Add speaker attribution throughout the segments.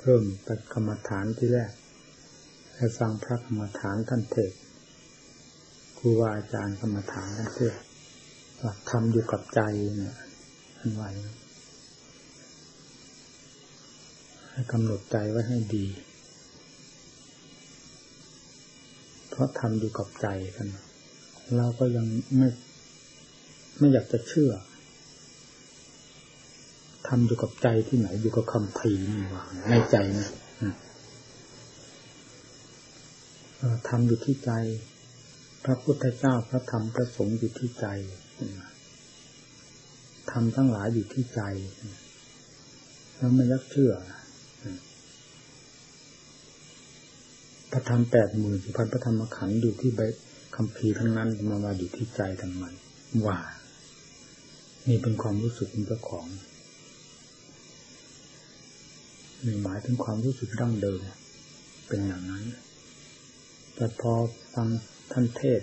Speaker 1: เพิ่มไปกรรมฐานที่แรกให้ฟังพระกรรมฐานท่านเทศครูบาอาจารย์กรรมฐานท่านเทศว่าทำอยู่กับใจเนี่ยท่านไว้ให้กำหนดใจไว้ให้ดี เพราะทำอยู่กับใจกัน เราก็ยังไม่ไม่อยากจะเชื่อ ทำอยู่กับใจที่ไหนอยู่กับคำพีนี่ว่าในใจนะทำอยู่ที่ใจ พระพุทธเจ้าพระธรรมพระสงฆ์อยู่ที่ใจทำทั้งหลายอยู่ที่ใจแล้วไม่ยักเชื่อพระธรรมแปดหมื่นสิพันพระธรรมขันธ์อยู่ที่ใบคำพีทั้งนั้นมาว่าอยู่ที่ใจทั้งมันว่านี่เป็นความรู้สึกของเจ้าของ นี่หมายถึงความรู้สึกดั้งเดิม เป็นอย่างนั้น แต่พอฟังท่านเทศ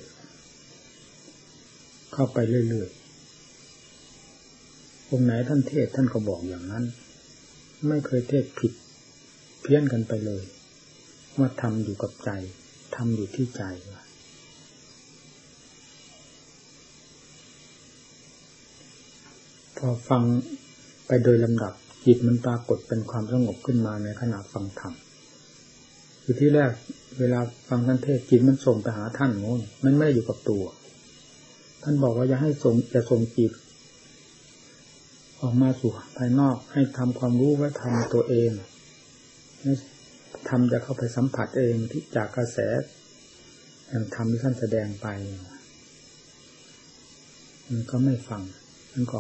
Speaker 1: เข้าไปเรื่อยๆองไหนท่านเทศท่านก็บอกอย่างนั้น ไม่เคยเทศผิด เพี้ยนกันไปเลย ว่าทำอยู่กับใจทำอยู่ที่ใจพอฟังไปโดยลำดับ จิตมันปรากฏเป็นความสงบขึ้นมาในขณะฟังธรรมคือที่แรกเวลาฟังท่านเทศจิตมันส่งไปหาท่านโน้นมันไม่ได้อยู่กับตัว ท่านบอกว่าอย่าให้ส่งจะส่งจิต ออกมาสู่ภายนอกให้ทำความรู้ไว้ทำตัวเองทำจะเข้าไปสัมผัสเองที่จากกระแสอย่างธรรมที่ท่านแสดงไป มันก็ไม่ฟังมันก็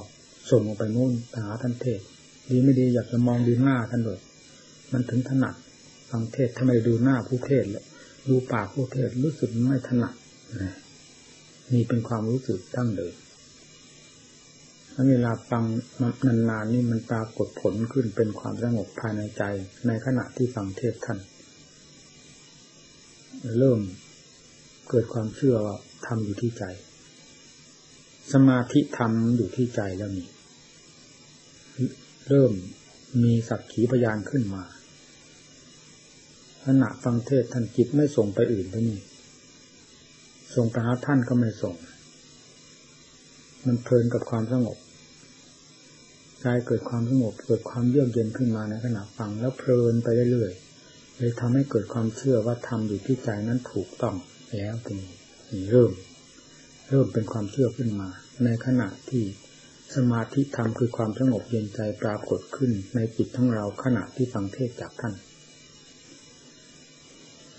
Speaker 1: ส่งออกไปนู่นไปหาท่านเทศ ดีไม่ดีอยากจะมองดูหน้าท่านเลยมันถึงถนัดฟังเทศทำไมดูหน้าผู้เทศเลยดูปากผู้เทศรู้สึกไม่ถนัดนี่เป็นความรู้สึกตั้งเดิมถ้าเวลาฟังนานๆนี่มันปรากฏผลขึ้นเป็นความสงบภายในใจ ในขณะที่ฟังเทศท่านเริ่มเกิดความเชื่อว่าทำอยู่ที่ใจ สมาธิทำอยู่ที่ใจแล้วนี่ เริ่มมีสักขีพยานขึ้นมาขณะฟังเทศท่านจิตไม่ส่งไปอื่นไปนี่ ส่งไปหาท่านก็ไม่ส่ง มันเพลินกับความสงบใจเกิดความสงบเกิดความเยือกเย็นขึ้นมาในขณะฟังแล้วเพลินไปเรื่อยๆเลยทำให้เกิดความเชื่อว่าทำอยู่ที่ใจนั้นถูกต้องแล้วตรงนี้เริ่ม เริ่มเป็นความเชื่อขึ้นมา ในขณะที่ สมาธิธรรมคือความสงบเย็นใจปรากฏขึ้นในจิตทั้งเราขณะที่ฟังเทศจากท่าน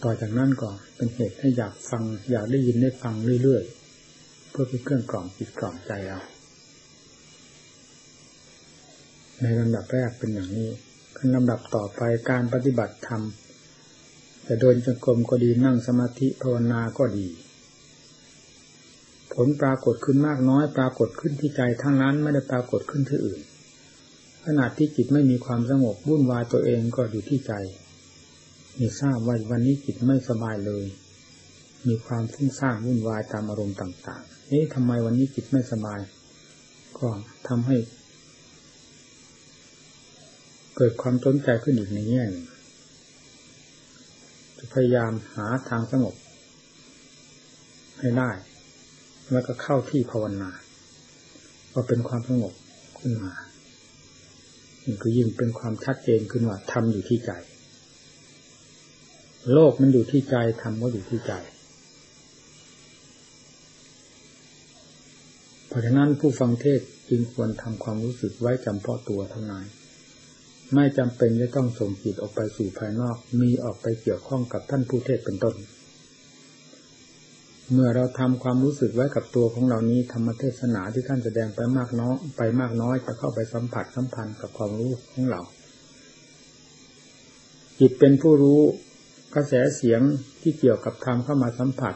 Speaker 1: ต่อจากนั้นก็เป็นเหตุให้อยากฟังอยากได้ยินได้ฟังเรื่อยๆ เพื่อเป็นเครื่องกล่อมจิตกล่อมใจเราในลำดับแรกเป็นอย่างนี้ขั้นลำดับต่อไปการปฏิบัติธรรมจะเดินจงกรมก็ดีนั่งสมาธิภาวนาก็ดี ลปรากฏขึ้นมากน้อย ปรากฏขึ้นที่ใจทั้งนั้นไม่ได้ปรากฏขึ้นที่อื่นขณะที่จิตไม่มีความสงบวุ่นวายตัวเองก็อยู่ที่ใจมีทราบว่าวันนี้จิตไม่สบายเลย มีความฟุ้งซ่านวุ่นวายตามอารมณ์ต่างๆนี่ทำไมวันนี้จิตไม่สบาย ก็ทำให้ เกิดความสนใจขึ้นอีกในแง่หนึ่งจะพยายามหาทางสงบให้ได้ แล้วก็เข้าที่ภาวนาก็เป็นความสงบขึ้นมานี่ก็ยิ่งเป็นความชัดเจนขึ้นว่าทำอยู่ที่ใจ โลกมันอยู่ที่ใจทำก็อยู่ที่ใจ เพราะฉะนั้นผู้ฟังเทศจึงควรทำความรู้สึกไว้จำเพาะตัวเท่านั้นไม่จำเป็นจะต้องส่งจิตออกไปสู่ภายนอก มีออกไปเกี่ยวข้องกับท่านผู้เทศเป็นต้น เมื่อเราทำความรู้สึกไว้กับตัวของเรานี้ธรรมเทศนาที่ท่านแสดงไปมากน้อยไปมากน้อยจะเข้าไปสัมผัสสัมพันธ์กับความรู้ของเรา จิตเป็นผู้รู้กระแสเสียงที่เกี่ยวกับธรรมเข้ามาสัมผัส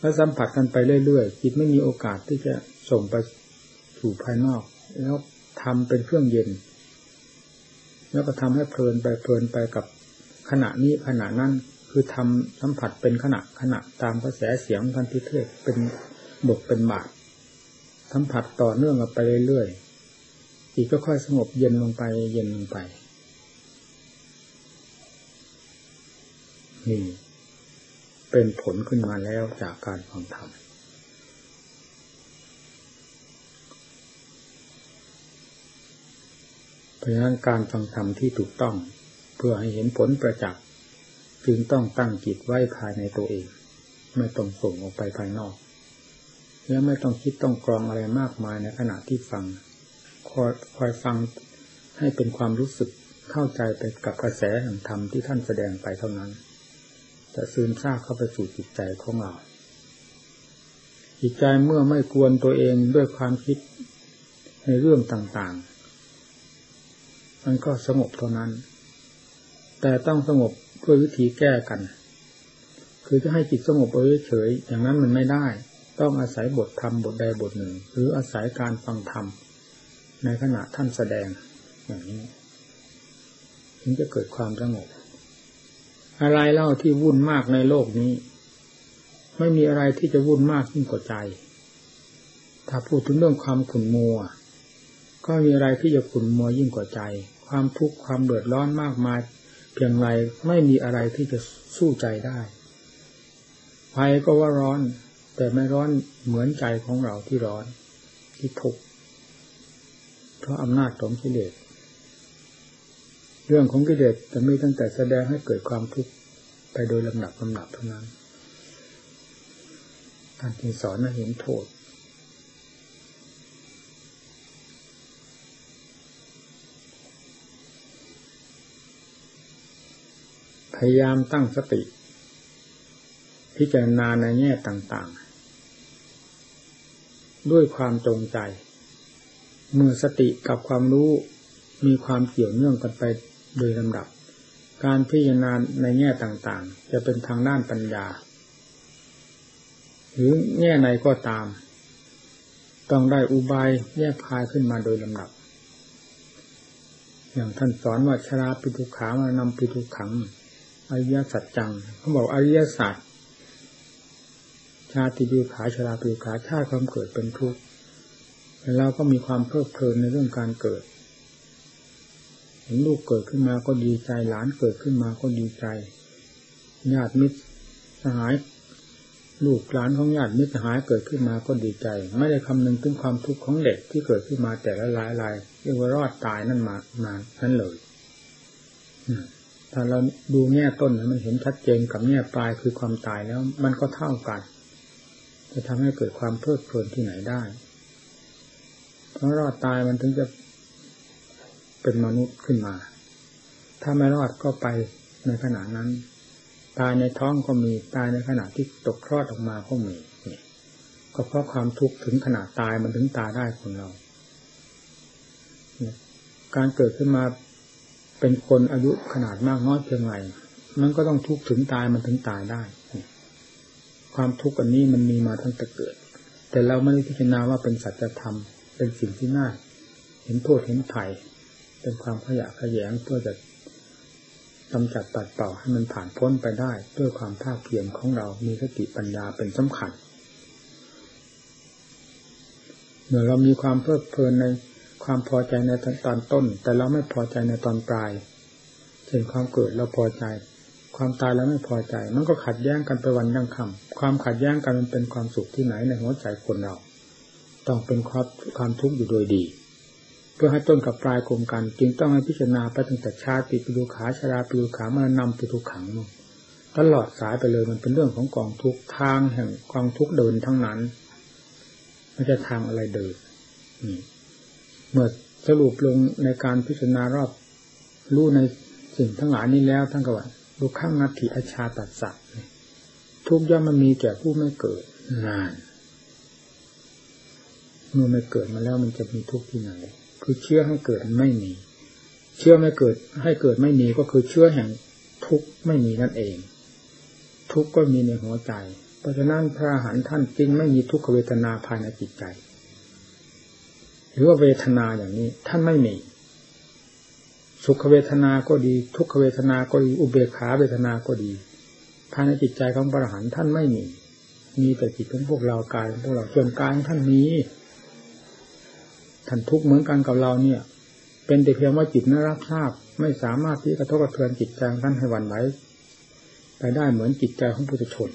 Speaker 1: แล้วสัมผัสกันไปเรื่อยๆจิตไม่มีโอกาสที่จะส่งไปสู่ภายนอก แล้วทำเป็นเครื่องเย็น แล้วก็ทำให้เพลินไปเพลินไปกับขณะนี้ขณะนั้น คือทำสัมผัสเป็นขณะขณะตามกระแสเสียงพันธิเทศเป็นบทเป็นบาทสัมผัสต่อเนื่องกันไปเรื่อยๆอีกก็ค่อยสงบเย็นลงไปเย็นลงไปนี่เป็นผลขึ้นมาแล้วจากการฟังธรรมเพราะฉะนั้นการฟังธรรมที่ถูกต้อง เพื่อให้เห็นผลประจักษ์ จึงต้องตั้งจิตไว้ภายในตัวเอง ไม่ต้องส่งออกไปภายนอกและไม่ต้องคิดต้องกรองอะไรมากมายในขณะที่ฟัง คอยคอยฟังให้เป็นความรู้สึกเข้าใจไปกับกระแสแห่งธรรมที่ท่านแสดงไปเท่านั้น จะซึมซาบเข้าไปสู่จิตใจของเราจิตใจเมื่อไม่กวนตัวเองด้วยความคิดในเรื่องต่างๆ มันก็สงบเท่านั้น แต่ต้องสงบ ด้วยวิธีแก้กัน คือจะให้จิตสงบเฉยๆอย่างนั้นมันไม่ได้ ต้องอาศัยบทธรรมบทใดบทหนึ่ง หรืออาศัยการฟังธรรมในขณะท่านแสดงอย่างนี้ถึงจะเกิดความสงบอะไรเล่าที่วุ่นมากในโลกนี้ ไม่มีอะไรที่จะวุ่นมากยิ่งกว่าใจ ถ้าพูดถึงเรื่องความขุ่นมัว ก็มีอะไรที่จะขุ่นมัวยิ่งกว่าใจ ความทุกข์ความเดือดร้อนมากมาย เพียงไรไม่มีอะไรที่จะสู้ใจได้ไฟก็ว่าร้อน แต่ไม่ร้อนเหมือนใจของเราที่ร้อนที่ทุกข์เพราะอำนาจของกิเลสเรื่องของกิเลสจะมีตั้งแต่แสดงให้เกิดความทุกข์ไปโดยลำดับลำดับเท่านั้นการที่สอนให้เห็นโทษ พยายามตั้งสติ พิจารณาในแง่ต่างๆ ด้วยความจงใจ เมื่อสติกับความรู้มีความเกี่ยวเนื่องกันไปโดยลำดับ การพิจารณาในแง่ต่างๆ จะเป็นทางด้านปัญญา หรือแง่ไหนก็ตาม ต้องได้อุบายแยกพายขึ้นมาโดยลำดับอย่างท่านสอนว่าชราปิทุขามานำปิทุขัง อริยสัจจังเขาบอกอริยสัจชาติปิทุขาชราปิทุขาชาติความเกิดเป็นทุกข์เราก็มีความเพลิดเพลินในเรื่องการเกิดเห็นลูกเกิดขึ้นมาก็ดีใจ หลานเกิดขึ้นมาก็ดีใจญาติมิตรสหาย ลูกหลานของญาติมิตรสหายเกิดขึ้นมาก็ดีใจ ไม่ได้คำนึงถึงความทุกข์ของเด็กที่เกิดขึ้นมาแต่ละรายรายเรียกว่ารอดตายนั่นมามานั่นเลย ถ้าเราดูแง่ต้นมันเห็นชัดเจนกับแง่ปลายคือความตายแล้ว มันก็เท่ากัน จะทำให้เกิดความเพลิดเพลินที่ไหนได้ เพราะรอดตายมันถึงจะเป็นมนุษย์ขึ้นมา ถ้าไม่รอดก็ไปในขณะนั้น ตายในท้องก็มีตายในขณะที่ตกคลอดออกมาก็มีนี่ก็เพราะความทุกข์ถึงขนาดตายมันถึงตายได้คนเรา การเกิดขึ้นมา เป็นคนอายุขนาดมากน้อยเพียงไรมันก็ต้องทุกข์ถึงตายมันถึงตายได้ ความทุกข์อันนี้มันมีมาตั้งแต่เกิด แต่เราไม่ได้พิจารณาว่าเป็นสัจธรรม เป็นสิ่งที่น่าเห็นโทษเห็นภัย เป็นความขยะขยงเพื่อจะกำจัดตัดต่อให้มันผ่านพ้นไปได้ ด้วยความภาคเพียรของเรา มีสติปัญญาเป็นสำคัญ เมื่อเรามีความเพลิดเพลินใน ความพอใจในตอนต้น แต่เราไม่พอใจในตอนปลายเช่นความเกิดเราพอใจ ความตายเราไม่พอใจ มันก็ขัดแย้งกันไปวันยังคำความขัดแย้งกันมันเป็นความสุขที่ไหนในหัวใจคนเรา ต้องเป็นความความทุกข์อยู่โดยดี เพื่อให้ต้นกับปลายกลมกัน จึงต้องให้พิจารณาไปตั้งแต่ชาติปิดูขาชาราปิดูขามานำปิดูขังตลอดสายไปเลยมันเป็นเรื่องของกองทุกทางแห่งกองทุกเดินทั้งนั้นไม่ใช่ทางอะไรเดิน เมื่อสรุปลงในการพิจารณารอบรู้ในสิ่งทั้งหลายนี้แล้วทั้งกว่าดูข้างนัตถิอชาตัดสัตว์ทุกย่อมมันมีแก่ผู้ไม่เกิดนาน เมื่อไม่เกิดมาแล้วมันจะมีทุกข์ที่ไหนคือเชื่อให้เกิดไม่มี เชื่อไม่เกิดให้เกิดไม่มีก็คือเชื่อแห่งทุกข์ไม่มีนั่นเอง ทุกข์ก็มีในหัวใจ เพราะฉะนั้นพระหันท่านจึงไม่มีทุกขเวทนาภายในจิตใจ หรือว่าเวทนาอย่างนี้ ท่านไม่มี สุขเวทนาก็ดี ทุกขเวทนาก็ดีอุเบกขาเวทนาก็ดีภายในจิตใจของพระอรหันต์ท่านไม่มี มีแต่จิตของพวกเรากายของพวกเราส่วนกายของท่านมีท่านทุกข์เหมือนกันกับเราเนี่ย เป็นแต่เพียงว่าจิตนั้นรับทราบ ไม่สามารถที่กระทบกระเทือนจิตใจท่านให้วันไหวไปได้เหมือนจิตใจของปุถุชน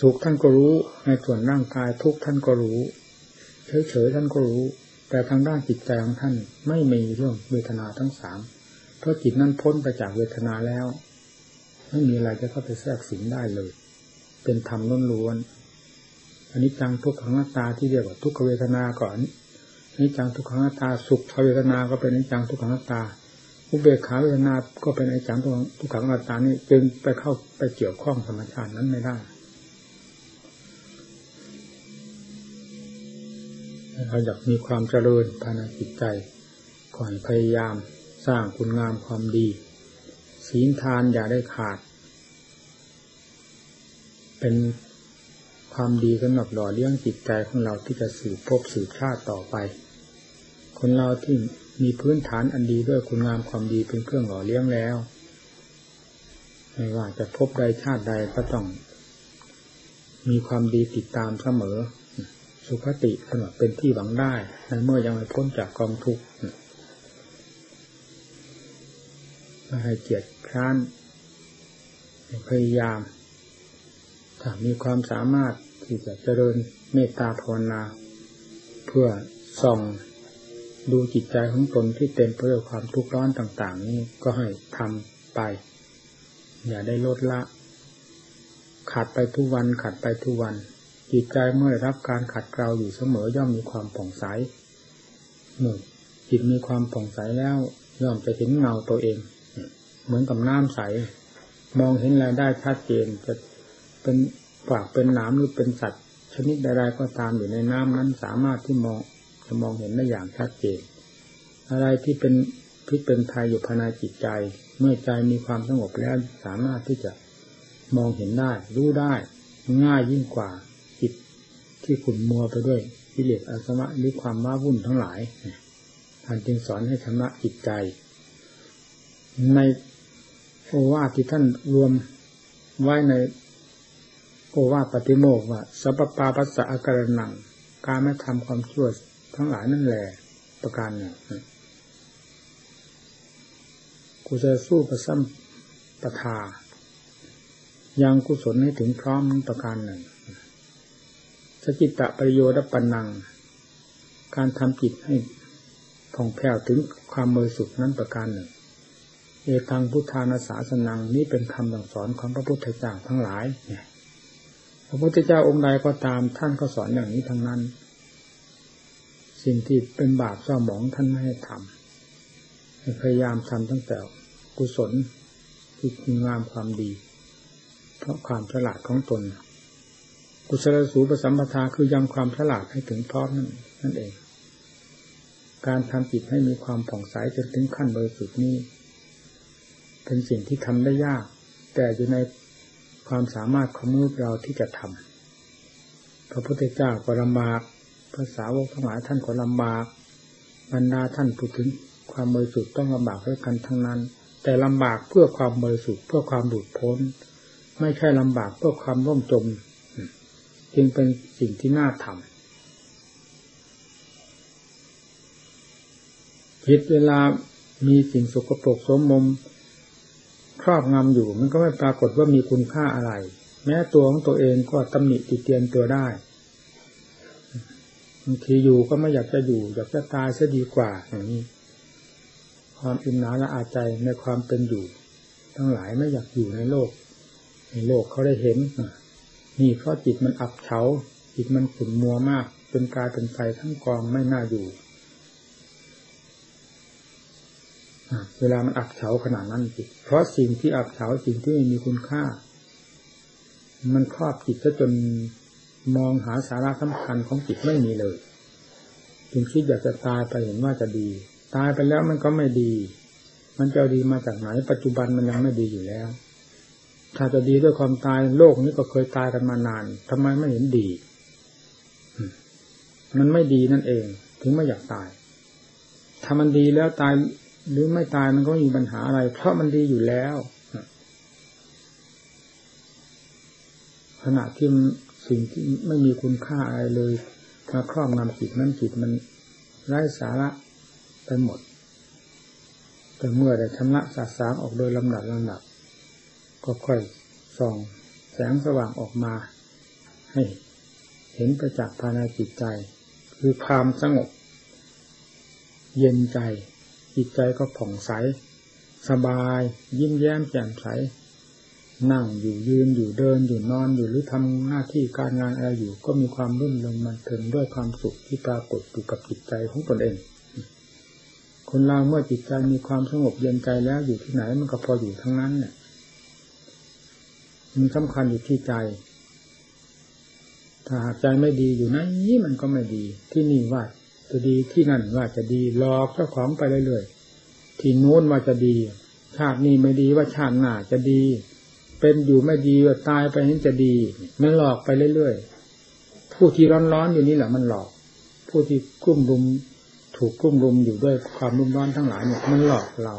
Speaker 1: สุขท่านก็รู้ในส่วนร่างกายทุกท่านก็รู้ เฉยๆท่านก็รู้ แต่ทางด้านจิตใจของท่านไม่มีเรื่องเวทนาทั้งสามเพราะจิตนั้นพ้นไปจากเวทนาแล้ว ไม่มีอะไรจะเข้าไปแทรกสิงได้เลย เป็นธรรมล้วนอันนี้จังทุกขังหน้าตาที่เรียกว่าทุกขเวทนาก่อนอันนี้จังทุกขังหน้าตาสุขเวทนาก็เป็นอันิจังทุกขังหน้าตาอุเบกขาเวทนาก็เป็นไอ้จังทุกขังหน้าตานี่จึงไปเข้าไปเกี่ยวข้องธรรมชาตินั้นไม่ได้ เราอยากมีความเจริญภายในจิตใจก่อนพยายามสร้างคุณงามความดี ศีลทานอย่าได้ขาด เป็นความดีสำหรับหล่อเลี้ยงจิตใจของเราที่จะสืบพบสืบชาติต่อไป คนเราที่มีพื้นฐานอันดีด้วยคุณงามความดีเป็นเครื่องหล่อเลี้ยงแล้ว ไม่ว่าจะพบใดชาติใดก็ต้อง มีความดีติดตามเสมอ สุขติสำหรับเป็นที่หวังได้ในเมื่อยังไม่พ้นจากกองทุกข์ไม่ให้เกียรติคร้านพยายามถ้ามีความสามารถที่จะเจริญเมตตาภาวนา เพื่อส่องดูจิตใจของตนที่เต็มไปด้วยความทุกข์ร้อนต่าง ๆ นี้ก็ให้ทำไป อย่าได้ลดละขัดไปทุกวันขัดไปทุกวัน จิตใจเมื่อได้รับการขัดเกลาอยู่เสมอย่อมมีความผ่องใสเมื่อจิตมีความผ่องใสแล้ว ย่อมจะเห็นเงาตัวเอง เหมือนกับน้ำใส มองเห็นอะไรได้ชัดเจนจะเป็นปากเป็นหนามหรือเป็นสัตว์ ชนิดใดๆก็ตามอยู่ในน้ำนั้นสามารถที่มองจะมองเห็นได้อย่างชัดเจน อะไรที่เป็นพิษเป็นภัยอยู่ภายในจิตใจ เมื่อใจมีความสงบแล้วสามารถที่จะมองเห็นได้ รู้ได้ ง่ายยิ่งกว่า ที่ขุ่นมัวไปด้วยกิเลสอาสวะหรือความว้าวุ่นทั้งหลายท่านจึงสอนให้ชำระจิตใจ ในโอวาทที่ท่านรวมไว้ในโอวาทปฏิโมกว่าสัพปาปัสสะอาการนัง การไม่ทำความชั่วทั้งหลายนั่นแหละประการหนึ่งกูจะสู้ประซ้ำประทายังกุศลให้ถึงพร้อมประการหนึ่ง สกิตะประโยชน์ปัญนัง การทำจิตให้ผ่องแผ้วถึงความมือสุดนั้นประการหนึ่ง เอตังพุทธานาสาสนังนี้เป็นคำสั่งสอนของพระพุทธเจ้าทั้งหลายพระพุทธเจ้าองค์ใดก็ตามท่านก็สอนอย่างนี้ทั้งนั้น สิ่งที่เป็นบาปเศร้าหมองท่านไม่ให้ทำพยายามทำตั้งแต่กุศลที่งามความดี เพราะความฉลาดของตน กุศลสูปสัมปทาคือยังความฉลาดให้ถึงพร้อมนั่นนั่นเอง การทำจิตให้มีความผ่องใสจนถึงขั้นบริสุทธิ์นี้ เป็นสิ่งที่ทำได้ยาก แต่อยู่ในความสามารถของมนุษย์เราที่จะทำพระพุทธเจ้าก็ลำบากภาษาวกทั้งหลายท่านก็ลำบากบรรดาท่านพูดถึงความบริสุทธิ์ต้องลำบากด้วยกันทั้งนั้น แต่ลำบากเพื่อความบริสุทธิ์เพื่อความหลุดพ้น ไม่ใช่ลำบากเพื่อความร่มจม จึงเป็นสิ่งที่น่าทำคิดเวลามีสิ่งสกปรกสมมมครอบงำอยู่ มันก็ไม่ปรากฏว่ามีคุณค่าอะไร แม้ตัวของตัวเองก็ตำหนิติเตียนตัวได้บางทีอยู่ก็ไม่อยากจะอยู่ อยากจะตายซะดีกว่าอย่างนี้ ความอินนาละอาใจในความเป็นอยู่ ทั้งหลายไม่อยากอยู่ในโลก ในโลกเขาได้เห็น นี่เพราะจิตมันอับเฉาจิตมันขุ่นมัวมากเป็นกายเป็นไฟทั้งกองไม่น่าอยู่เวลามันอับเฉาขนาดนั้นจิตเพราะสิ่งที่อับเฉาสิ่งที่ไม่มีคุณค่า มันครอบจิตซะจนมองหาสาระสำคัญของจิตไม่มีเลยจึงคิดอยากจะตายไปเห็นว่าจะดี ตายไปแล้วมันก็ไม่ดี มันจะดีมาจากไหน ปัจจุบันมันยังไม่ดีอยู่แล้ว ถ้าจะดีด้วยความตายโลกนี้ก็เคยตายกันมานานทำไมไม่เห็นดี มันไม่ดีนั่นเอง ถึงไม่อยากตาย ถ้ามันดีแล้วตายหรือไม่ตายมันก็ไม่มีปัญหาอะไร เพราะมันดีอยู่แล้วขณะที่สิ่งที่ไม่มีคุณค่าอะไรเลยมาครอบงำจิตนั้นจิตมันไร้สาระไปหมด แต่เมื่อได้ชำระสาสางออกโดยลำดับลำดับ ก็ค่อยส่องแสงสว่างออกมา ให้เห็นประจักษ์ภายในจิตใจ คือความสงบ เย็นใจ จิตใจก็ผ่องใส สบาย ยิ้มแย้มแจ่มใส นั่งอยู่ยืนอยู่เดินอยู่นอนอยู่หรือทำหน้าที่การงานอะไรอยู่ ก็มีความรื่นเริงมันเทิงด้วยความสุขที่ปรากฏอยู่กับจิตใจของตนเองคนเราเมื่อจิตใจมีความสงบเย็นใจแล้วอยู่ที่ไหนมันก็พออยู่ทั้งนั้นเนี่ย มันสำคัญอยู่ที่ใจ ถ้าหากใจไม่ดีอยู่ไหนมันก็ไม่ดี ที่นี่ว่าจะดีที่นั่นว่าจะดีหลอกเจ้าของไปเรื่อยๆที่โน้นว่าจะดี ชาตินี้ไม่ดีว่าชาติหน้าจะดี เป็นอยู่ไม่ดีว่าตายไปนี้จะดีมันหลอกไปเรื่อยๆผู้ที่ร้อนๆอยู่นี่แหละมันหลอก ผู้ที่กุ้มรุมถูกกุ้มรุมอยู่ด้วยความรุ่มร้อนทั้งหลายเนี่ยมันหลอกเรา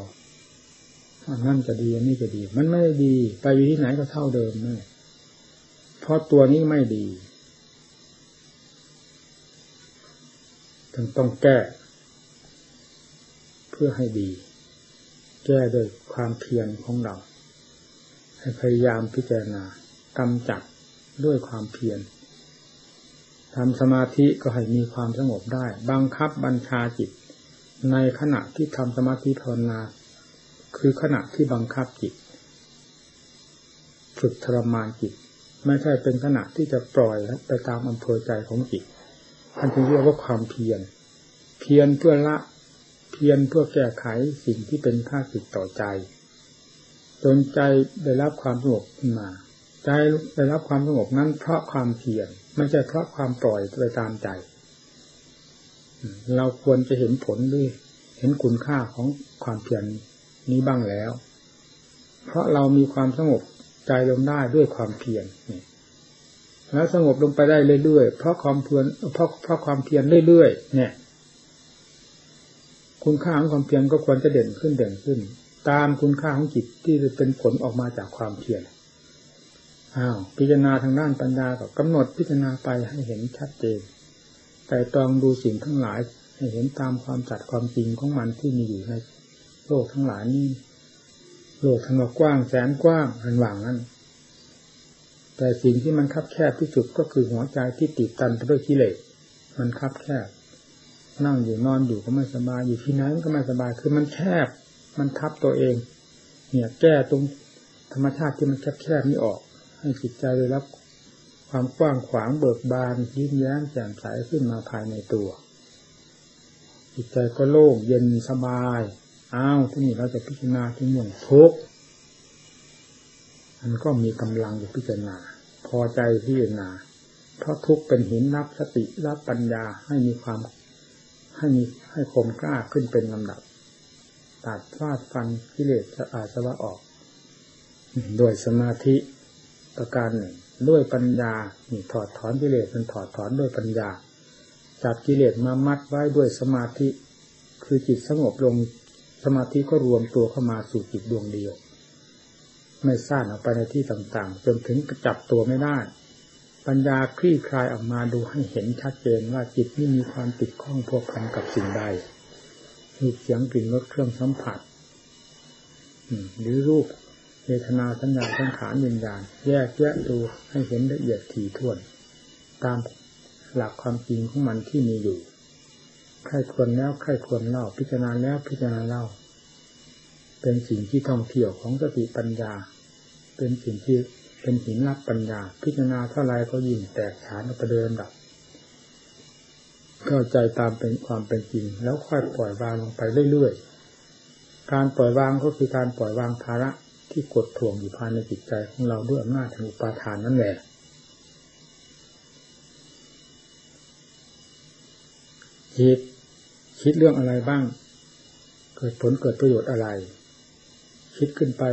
Speaker 1: นั่นจะดีอันนี้จะดี มันไม่ดี ไปอยู่ที่ไหนก็เท่าเดิมนี่เพราะตัวนี้ไม่ดีถึงต้องแก้ เพื่อให้ดี แก้โดยความเพียรของเรา ให้พยายามพิจารณากำจัดด้วยความเพียรทำสมาธิก็ให้มีความสงบได้ บังคับบัญชาจิต ในขณะที่ทำสมาธิภาวนา คือขณะที่บังคับจิต ฝึกทรมานจิต ไม่ใช่เป็นขณะที่จะปล่อยไปตามอำเภอใจของจิตท่านจึงเรียกว่าความเพียร เพียรเพื่อละ เพียรเพื่อแก้ไขสิ่งที่เป็นข้าศึกต่อใจ จนใจได้รับความสงบขึ้นมา ใจได้รับความสงบนั้นเพราะความเพียร ไม่ใช่เพราะความปล่อยไปตามใจ เราควรจะเห็นผลด้วย เห็นคุณค่าของความเพียรนี้ นี้บ้างแล้ว เพราะเรามีความสงบใจลงได้ด้วยความเพียรแล้วสงบลงไปได้เรื่อยๆเพราะความเพียรเพราะเพราะความเพียรเรื่อยๆเนี่ย คุณค่าของความเพียรก็ควรจะเด่นขึ้นเด่นขึ้น ตามคุณค่าของจิตที่เป็นผลออกมาจากความเพียรอ้าวพิจารณาทางด้านปัญญาก็กำหนดพิจารณาไปให้เห็นชัดเจนแต่ตองดูสิ่งทั้งหลายให้เห็นตามความจัดความจริงของมันที่มีอยู่ใน โลกทั้งหลายนี้โลกทั้งกว้างแสนกว้างอันว่างนั้น แต่สิ่งที่มันคับแคบที่สุดก็คือหัวใจที่ติดตันไปด้วยกิเลสมันคับแคบ นั่งอยู่นอนอยู่ก็ไม่สบายอยู่ที่ไหนก็ไม่สบายคือมันแคบ มันทับตัวเอง เนี่ยแก้ตรงธรรมชาติที่มันแคบแคบนี้ออก ให้จิตใจได้รับความกว้างขวางเบิกบานยิ้มแย้มแจ่มใสขึ้นมาภายในตัว จิตใจก็โล่งเย็นสบาย อ้าวที่นี่เราจะพิจารณาที่เรื่องทุกข์มันก็มีกำลังอยู่พิจารณา พอใจพิจารณา เพราะทุกข์เป็นหินรับสติรับปัญญาให้มีความให้มีให้คมกล้าขึ้นเป็นลำดับ ตัดฟาดฟันกิเลสจะอาสวะออกโดยสมาธิประการหนึ่ง ด้วยปัญญานี่ถอดถอนกิเลสมันถอดถอนด้วยปัญญา จับกิเลสมามัดไว้ด้วยสมาธิ คือจิตสงบลง สมาธิก็รวมตัวเข้ามาสู่จิตดวงเดียว ไม่ซ่านออกไปในที่ต่างๆ จนถึงจับตัวไม่ได้ ปัญญาคลี่คลายออกมาดูให้เห็นชัดเจนว่าจิตไม่มีความติดข้องพวกพันกับสิ่งใด มีเสียงกลิ่นรสเครื่องสัมผัสหรือรูปเวทนาสัญญาสังขารวิญญาณแยกแยะดูให้เห็นละเอียดถี่ถ้วน ตามหลักความจริงของมันที่มีอยู่ ใครควรแล้วใครควรเล่าพิจารณาแล้วพิจารณาเล่า เป็นสิ่งที่ท่องเที่ยวของสติปัญญา เป็นสิ่งที่เป็นหินรับปัญญา พิจารณาเท่าไรก็ยิ่งแตกฉานประเดินดับเข้าใจตามเป็นความเป็นจริง แล้วค่อยปล่อยวางลงไปเรื่อยๆ การปล่อยวางก็คือการปล่อยวางภาระที่กดถ่วงอยู่ภายในจิตใจของเราด้วยอำนาจแห่งอุปาทานนั่นแหละคิด คิดเรื่องอะไรบ้าง เกิดผลเกิดประโยชน์อะไร คิดขึ้นไป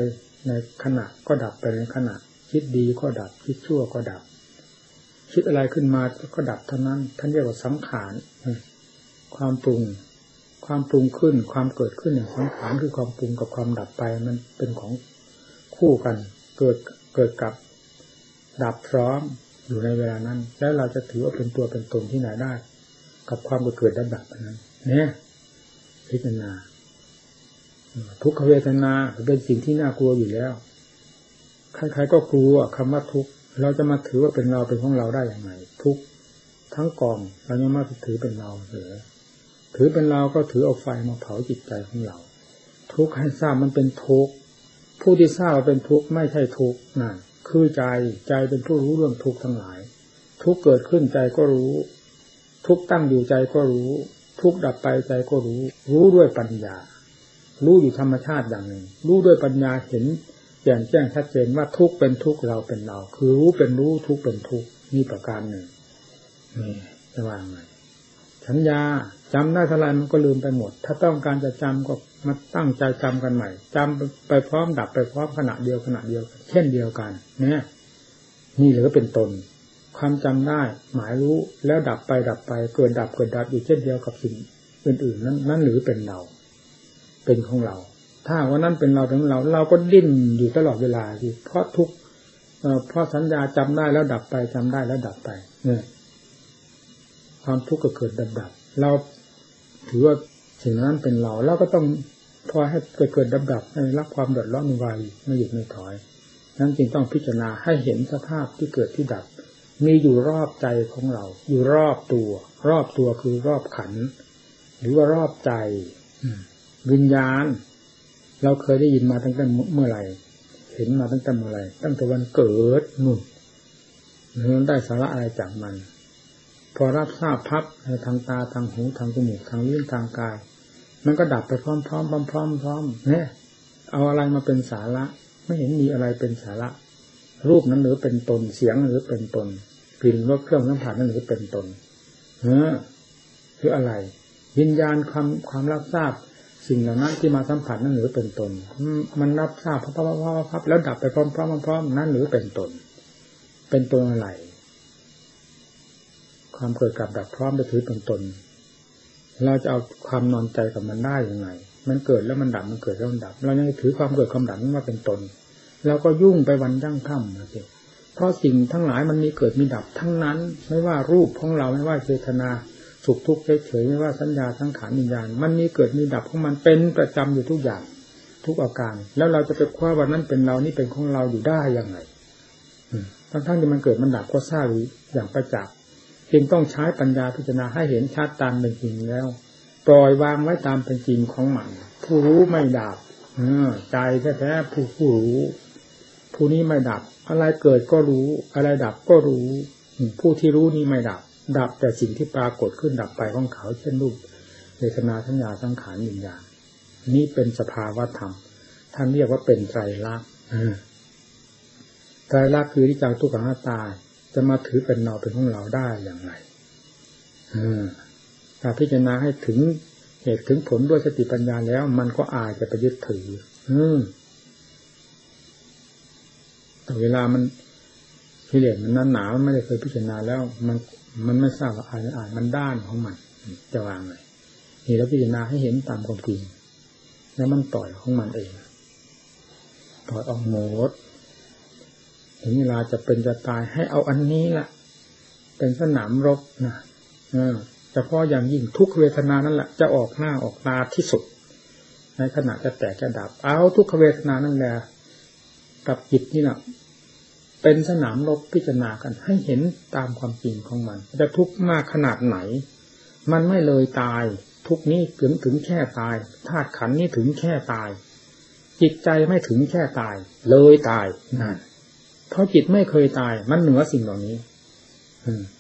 Speaker 1: ในขณะก็ดับไปในขณะ คิดดีก็ดับ คิดชั่วก็ดับ คิดอะไรขึ้นมาก็ดับเท่านั้น ท่านเรียกว่าสังขารความปรุง ความปรุงขึ้น ความเกิดขึ้นอย่างสังขารคือความปรุงกับความดับไปมันเป็นของคู่กัน เกิดเกิดกับดับพร้อมอยู่ในเวลานั้น แล้วเราจะถือว่าเป็นตัวเป็นตนที่ไหนได้ กับความเกิดดับนั้น เนี่ยพิจารณาทุกขเวทนาเป็นสิ่งที่น่ากลัวอยู่แล้วใครๆก็กลัวคำว่าทุกเราจะมาถือว่าเป็นเราเป็นของเราได้อย่างไรทุกทั้งกองเรายังมาถือเป็นเราเสือถือเป็นเราก็ถือเอาไฟมาเผาจิตใจของเรา ทุกข์ให้ทราบมันเป็นทุกข์ผู้ที่ทราบว่าเป็นทุกข์ไม่ใช่ทุกข์นั่นคือใจใจเป็นผู้รู้เรื่องทุกข์ทั้งหลาย ทุกข์เกิดขึ้นใจก็รู้ ทุกข์ตั้งอยู่ใจก็รู้ ทุกข์ดับไปใจก็รู้ รู้ด้วยปัญญา รู้อยู่ธรรมชาติอย่างหนึ่ง รู้ด้วยปัญญาเห็นแจ่มแจ้งชัดเจนว่าทุกเป็นทุกเราเป็นเรา คือรู้เป็นรู้ทุกเป็นทุกนี่ประการหนึ่งนี่จะว่าไงสัญญาจำได้เท่าไรมันก็ลืมไปหมด ถ้าต้องการจะจำก็มาตั้งใจจำกันใหม่จำไปพร้อมดับไปพร้อมขณะเดียวขณะเดียว เช่นเดียวกันเนี่ยนี่เหลือเป็นตน ความจำได้หมายรู้แล้วดับไปดับไปเกิดดับเกิดดับอยู่เช่นเดียวกับสิ่งอื่นๆนั้นนั่นหรือเป็นเรา เป็นของเรา ถ้าว่านั้นเป็นเราเป็นเรา เราก็ดิ้นอยู่ตลอดเวลาที่เพราะทุกเพราะสัญญาจำได้แล้วดับไปจำได้แล้วดับไป เนี่ย ความทุกข์ก็เกิดดับดับเราถือว่าสิ่งนั้นเป็นเราเราก็ต้องพอให้เกิดเกิดดับดับให้รับความเดือดร้อนในวายไม่หยุดไม่ถอยนั้นจึงต้องพิจารณาให้เห็นสภาพที่เกิดที่ดับ มีอยู่รอบใจของเรา อยู่รอบตัว รอบตัวคือรอบขัน หรือว่ารอบใจวิญญาณ เราเคยได้ยินมาตั้งแต่เมื่อไหร่ เห็นมาตั้งแต่เมื่อไหร่ ตั้งแต่วันเกิดนู่นเนื้อได้สาระอะไรจากมัน พอรับทราบพับในทางตาทางหูทางจมูกทางลิ้นทางกาย มันก็ดับไปพร้อมๆพร้อมพร้อมพร้อมเนี่ยเอาอะไรมาเป็นสาระ ไม่เห็นมีอะไรเป็นสาระ รูปนั้นหรือเป็นตน เสียงหรือเป็นตนกลิ่นรสเครื่องสัมผัสนั้นหรือเป็นตนเออคืออะไร วิญญาณความความรับทราบ สิ่งเหล่านั้นที่มาสัมผัสนั่นหรือเป็นตน มันรับทราบพับพับพับแล้วดับไปพร้อมพร้อมพร้อมนั่นหรือเป็นตน เป็นตัวอะไร ความเกิดกับดับพร้อมไปถือเป็นตน เราจะเอาความนอนใจกับมันได้ยังไง มันเกิดแล้วมันดับมันเกิดแล้วมันดับ เรายังถือความเกิดความดับนั้นว่าเป็นตน แล้วก็ยุ่งไปวันยั่งค่ำนะสิเพราะสิ่งทั้งหลายมันมีเกิดมีดับทั้งนั้น ไม่ว่ารูปของเราไม่ว่าเจตนาสุขทุกข์เฉยๆไม่ว่าสัญญาสังขารวิญญาณ มันมีเกิดมีดับของมันเป็นประจำอยู่ทุกอย่างทุกอาการ แล้วเราจะไปคว้าวันนั้นเป็นเรานี่เป็นของเราอยู่ได้ยังไงทั้งทั้งที่มันเกิดมันดับก็ทราบอย่างประจักษ์เพียงต้องใช้ปัญญาพิจารณาให้เห็นชัดตามเป็นจริงแล้ว ปล่อยวางไว้ตามเป็นจริงของมันผู้รู้ไม่ดับใจแท้ๆผู้ผู้รู้ ผู้นี้ไม่ดับ อะไรเกิดก็รู้ อะไรดับก็รู้ ผู้ที่รู้นี้ไม่ดับ ดับแต่สิ่งที่ปรากฏขึ้นดับไปของเขา เช่นรูปเวทนาสัญญาสังขารวิญญาณนี่เป็นสภาวะธรรมท่านเรียกว่าเป็นไตรลักษณ์ไตรลักษณ์คือที่จังทุกขังตาจะมาถือเป็นเราเป็นของเราได้อย่างไรถ้าพิจารณาให้ถึงเหตุถึงผลด้วยสติปัญญาแล้ว มันก็อาจจะไปยึดถือ อืม แต่เวลามันกิเลสมันนั้นหนามันไม่ได้เคยพิจารณาแล้ว มันมันไม่ทราบว่าอะไรอ่านมันด้านของมัน จะวางเลยนี่แล้วพิจารณาให้เห็นตามความจริงแล้วมันต่อยของมันเองต่อยออกโหมดถึงเวลาจะเป็นจะตายให้เอาอันนี้แหละเป็นสนามรบนะเออแต่พออย่างยิ่งทุกเวทนานั่นแหละจะออกหน้าออกตาที่สุด ในขณะจะแตกจะดับ เอาทุกเวทนานั่นแหละ กับจิตนี่แหละเป็นสนามรบพิจารณากันให้เห็นตามความจริงของมันจะทุกข์มากขนาดไหน มันไม่เลยตาย ทุกนี้ถึงถึงแค่ตายธาตุขันนี้ถึงแค่ตาย จิตใจไม่ถึงแค่ตาย เลยตายนั่นเพราะจิตไม่เคยตาย มันเหนือสิ่งเหล่านี้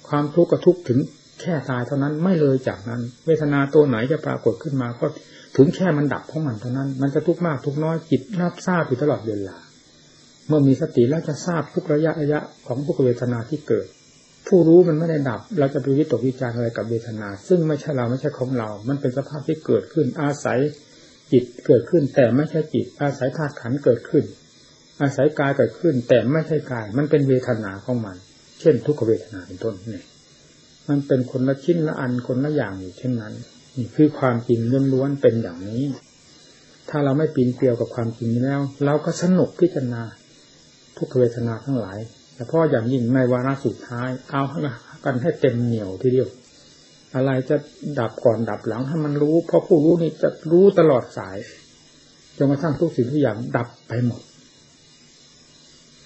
Speaker 1: ความทุกข์ก็ทุกข์ถึงแค่ตายเท่านั้นไม่เลยจากนั้น เวทนาตัวไหนจะปรากฏขึ้นมาก็ถึงแค่มันดับของมันเท่านั้น มันจะทุกข์มากทุกน้อยจิตรับทราบอยู่ตลอดเวลา เมื่อมีสติแล้วจะทราบทุกระยะระยะของทุกเวทนาที่เกิด ผู้รู้มันไม่ได้ดับ เราจะไปวิตกวิจารอะไรกับเวทนา ซึ่งไม่ใช่เราไม่ใช่ของเรา มันเป็นสภาพที่เกิดขึ้น อาศัยจิตเกิดขึ้น แต่ไม่ใช่จิต อาศัยธาตุขันเกิดขึ้น อาศัยกายเกิดขึ้น แต่ไม่ใช่กาย มันเป็นเวทนาของมัน เช่น ทุกเวทนาเป็นต้นนี่มันเป็นคนละชิ้นละอันคนละอย่างอยู่เช่นนั้นนี่คือความจริงล้วนๆเป็นอย่างนี้ ถ้าเราไม่ปีนเกลียวกับความจริงแล้ว เราก็สนุกพิจารณา ทุกเวทนาทั้งหลายแต่พ่ออย่างยิ่งในวาระสุดท้าย เอากันให้เต็มเหนียวทีเดียว อะไรจะดับก่อนดับหลังให้มันรู้ เพราะผู้รู้นี่จะรู้ตลอดสายจนกระทั่งทุกสิ่งทุกอย่างดับไปหมด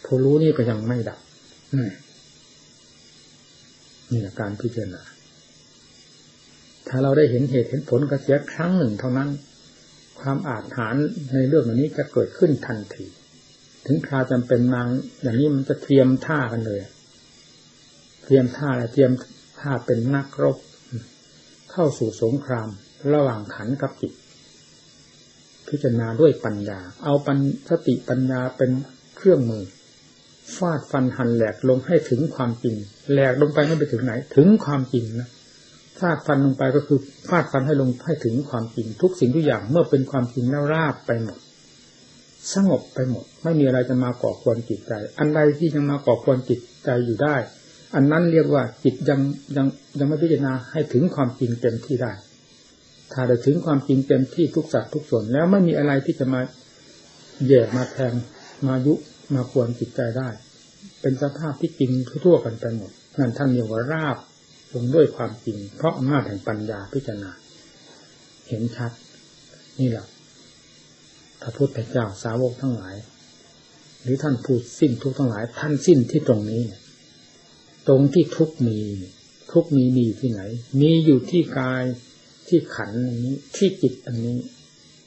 Speaker 1: ผผู้รู้นี่ก็ยังไม่ดับนี่แหละการพิจารณาถ้าเราได้เห็นเหตุเห็นผลกระเสียครั้งหนึ่งเท่านั้น ความอาจฐานในเรื่องนี้จะเกิดขึ้นทันที ถึงคราจำเป็นนาง อย่างนี้มันจะเตรียมท่ากันเลย เตรียมท่าและเตรียมท่าเป็นนักรบ เข้าสู่สงคราม ระหว่างขันกับจิต พิจารณาด้วยปัญญา เอาปัญสติปัญญาเป็นเครื่องมือฟาดฟันหันแหลกลงให้ถึงความจริง แหลกลงไปไม่ไปถึงไหน ถึงความจริงนะฟาดฟันลงไปก็คือฟาดฟันให้ลงให้ถึงความจริง ทุกสิ่งทุกอย่างเมื่อเป็นความจริงแล้วราบไปหมด สงบไปหมด ไม่มีอะไรจะมาก่อควรจิตใจ อันใดที่ยังมาก่อควรจิตใจอยู่ได้ อันนั้นเรียกว่าจิตยังยังยังไม่พิจารณาให้ถึงความจริงเต็มที่ได้ ถ้าได้ถึงความจริงเต็มที่ทุกสัตว์ทุกส่วนแล้วไม่มีอะไรที่จะมาแย่มาแทงมายุมาควรจิตใจได้ เป็นสภาพที่จริงทั่วกันไปหมดนั่นท่านเรียกว่าราบลงด้วยความจริง เพราะอำนาจแห่งปัญญาพิจารณา เห็นชัด นี่แหละ พระพุทธเจ้าสาวกทั้งหลาย หรือท่านพูดสิ้นทุกทั้งหลาย ท่านสิ้นที่ตรงนี้ ตรงที่ทุกมี ทุกมีมีที่ไหน มีอยู่ที่กายที่ขันนี้ที่จิตอันนี้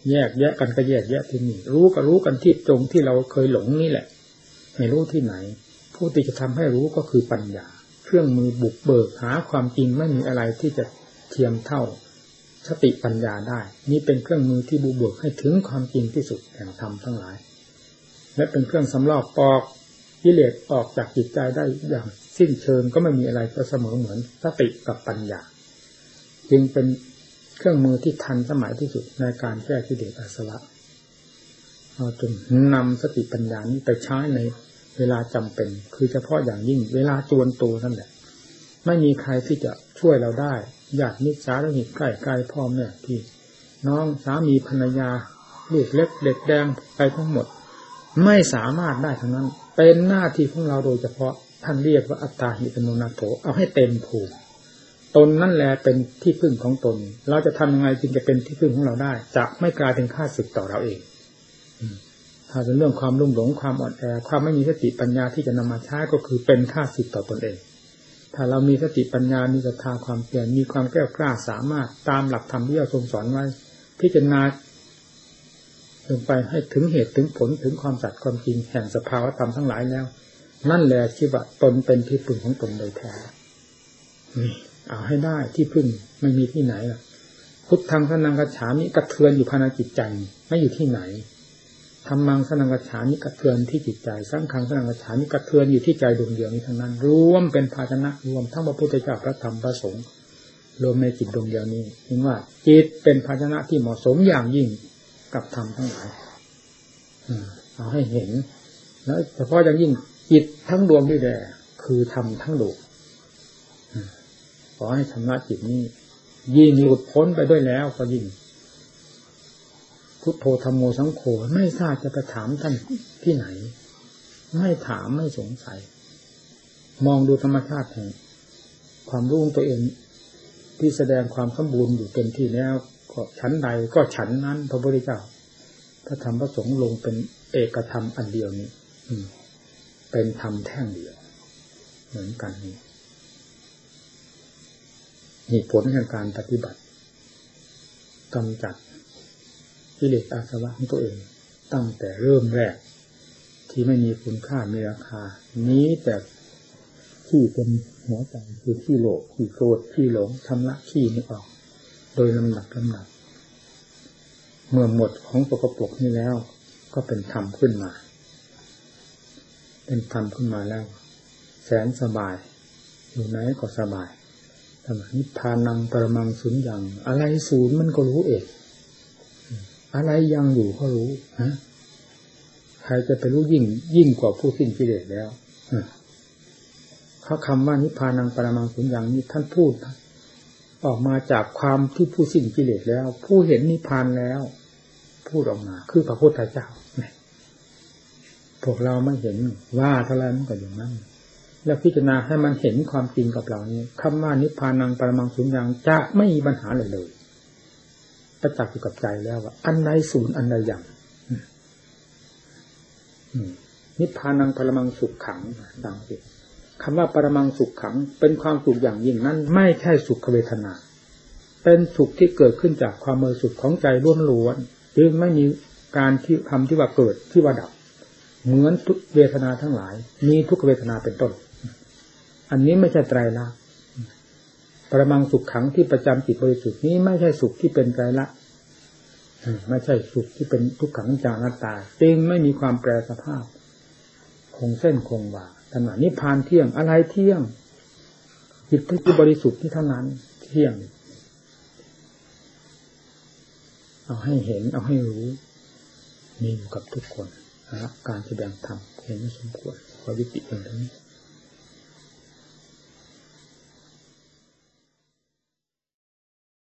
Speaker 1: แยกแยะกันก็แยกแยะที่นี่รู้ก็รู้กันที่ตรงที่เราเคยหลงนี่แหละ ไม่รู้ที่ไหน ผู้ที่จะทำให้รู้ก็คือปัญญา เครื่องมือบุกเบิกหาความจริงไม่มีอะไรที่จะเทียมเท่า สติปัญญาได้ นี่เป็นเครื่องมือที่บุกเบิกให้ถึงความจริงที่สุดแห่งธรรมทั้งหลาย และเป็นเครื่องสำรอกปอกกิเลสออกจากจิตใจได้อย่างสิ้นเชิงก็ไม่มีอะไรจะเสมอเหมือนสติกับปัญญา จึงเป็นเครื่องมือที่ทันสมัยที่สุดในการแก้กิเลสอาสวะเราจนนำสติปัญญานี้ไปใช้ในเวลาจำเป็น คือเฉพาะอย่างยิ่ง เวลาจวนตัวนั่นแหละ ไม่มีใครที่จะช่วยเราได้ ญาติมิตรสาธมิตใกล้ใกลพ่อแม่พี่น้องสามีภรรยา ลูกเล็กเด็กแดงไปทั้งหมด ไม่สามารถได้ทั้งนั้น เป็นหน้าที่ของเราโดยเฉพาะท่านเรียกว่าอัตตาหิตโนนาโถเอาให้เต็มผูกตนนั่นแหละเป็นที่พึ่งของตน เราจะทำยังไงจึงจะเป็นที่พึ่งของเราได้ จะไม่กลายเป็นข้าศึกต่อเราเองถ้าเป็นเรื่องความรุ่มหลงความอ่อนแอความไม่มีสติปัญญาที่จะนำมาใช้ก็คือเป็นค่าสิทธิ์ต่อตนเอง ถ้าเรามีสติปัญญา มีศรัทธาความเปลี่ยนมีความแก้วกล้าสามารถตามหลักธรรมที่เราทรงสอนไว้ พิจารณาลงไปให้ถึงเหตุถึงผลถึงความสัตย์ความจริงแห่งสภาวธรรมทั้งหลายแล้ว นั่นแหละชีวะตนเป็นที่พึ่งของตนโดยแท้เอาให้ได้ที่พึ่งไม่มีที่ไหนล่ะพุทธังสนังกระฉามิกระเทือนอยู่ภายในจิตใจไม่อยู่ที่ไหน ธรรมังสนังกระฉานิกระเทือนที่จิตใจสร้างคังสนังกระฉานิกระเทือนอยู่ที่ใจดวงเดียวนี้ทั้งนั้น รวมเป็นภาชนะรวมทั้งพระพุทธเจ้าพระธรรมพระสงฆ์รวมในจิตดวงเดียวนี้เห็นว่าจิตเป็นภาชนะที่เหมาะสมอย่างยิ่งกับธรรมทั้งหลายเอาให้เห็น แล้วเฉพาะอย่างยิ่งจิตทั้งดวงนี่แหละคือธรรมทั้งดวงขอให้ชำระจิตนี้ยิ่งหลุดพ้นไปด้วยแล้วก็ยิ่ง พุทโธธรรมโมสังโฆไม่ทราบจะไปถามท่านที่ไหน ไม่ถามไม่สงสัย มองดูธรรมชาติแห่งความรู้ตัวเองที่แสดงความสมบูรณ์อยู่เต็มที่แล้วก็ฉันใดก็ฉันนั้น พระพุทธเจ้าพระธรรมพระสงฆ์ลงเป็นเอกธรรมอันเดียวนี้ อืม เป็นธรรมแท่งเดียว เหมือนกันนี้เหตุผลแห่งการปฏิบัติกำจัด กิเลสอาสวะของตัวเอง ตั้งแต่เริ่มแรก ที่ไม่มีคุณค่ามีราคา นี้แต่ขี้เป็นหัวใจคือขี้โลภขี้โกรธขี้หลงทำละขี้นี้ออก โดยลำหนักลำหนัก เมื่อหมดของปกปกนี้แล้ว ก็เป็นธรรมขึ้นมา เป็นธรรมขึ้นมาแล้ว แสนสบาย อยู่ไหนก็สบายธรรมนิพพานังปรมังสุญญ์อย่างอะไรศูนย์มันก็รู้เอง อะไรยังอยู่ก็รู้ฮะใครจะไปรู้ยิ่งยิ่งกว่าผู้สิ้นกิเลสแล้วเขาคำว่านิพพานังปรมังสุญญ์นี้ท่านพูดออกมาจากความที่ผู้สิ้นกิเลสแล้ว ผู้เห็นนิพพานแล้ว พูดออกมา คือพระพุทธเจ้าพวกเราไม่เห็นว่าเท่าไรมันก็อย่างนั้น แล้วพิจารณาให้มันเห็นความจริงกับเรานี้คำว่านิพพานังปรมังสุญญ์จะไม่มีปัญหาเลยเลย ประจักษ์อยู่กับใจแล้วว่าอันใดศูนย์อันใดอย่างนิพพานังปรมังสุขขังดังสิคำว่าปรมังสุขขัง เป็นความสุขอย่างยิ่งนั้น ไม่ใช่สุขเวทนา เป็นสุขที่เกิดขึ้นจากความมือสุขของใจล้วนล้วนจึงไม่มีการที่คำที่ว่าเกิดที่ว่าดับ เหมือนทุกเวทนาทั้งหลาย มีทุกเวทนาเป็นต้น อันนี้ไม่ใช่ไตรลักษณ์ ปรมังสุขขังที่ประจำจิตบริสุทธิ์นี้ไม่ใช่สุขที่เป็นไตรลักษณ์ไม่ใช่สุขที่เป็นทุกขังจานัตตาจึงไม่มีความแปรสภาพ คงเส้นคงวาขณะนิพพานเที่ยงอะไรเที่ยง จิตที่บริสุทธิ์ที่เท่านั้นเที่ยง เอาให้เห็น เอาให้รู้มีอยู่กับทุกคนนะครับการแสดงธรรมเห็นสมควรขอวิจิตรตรงนี้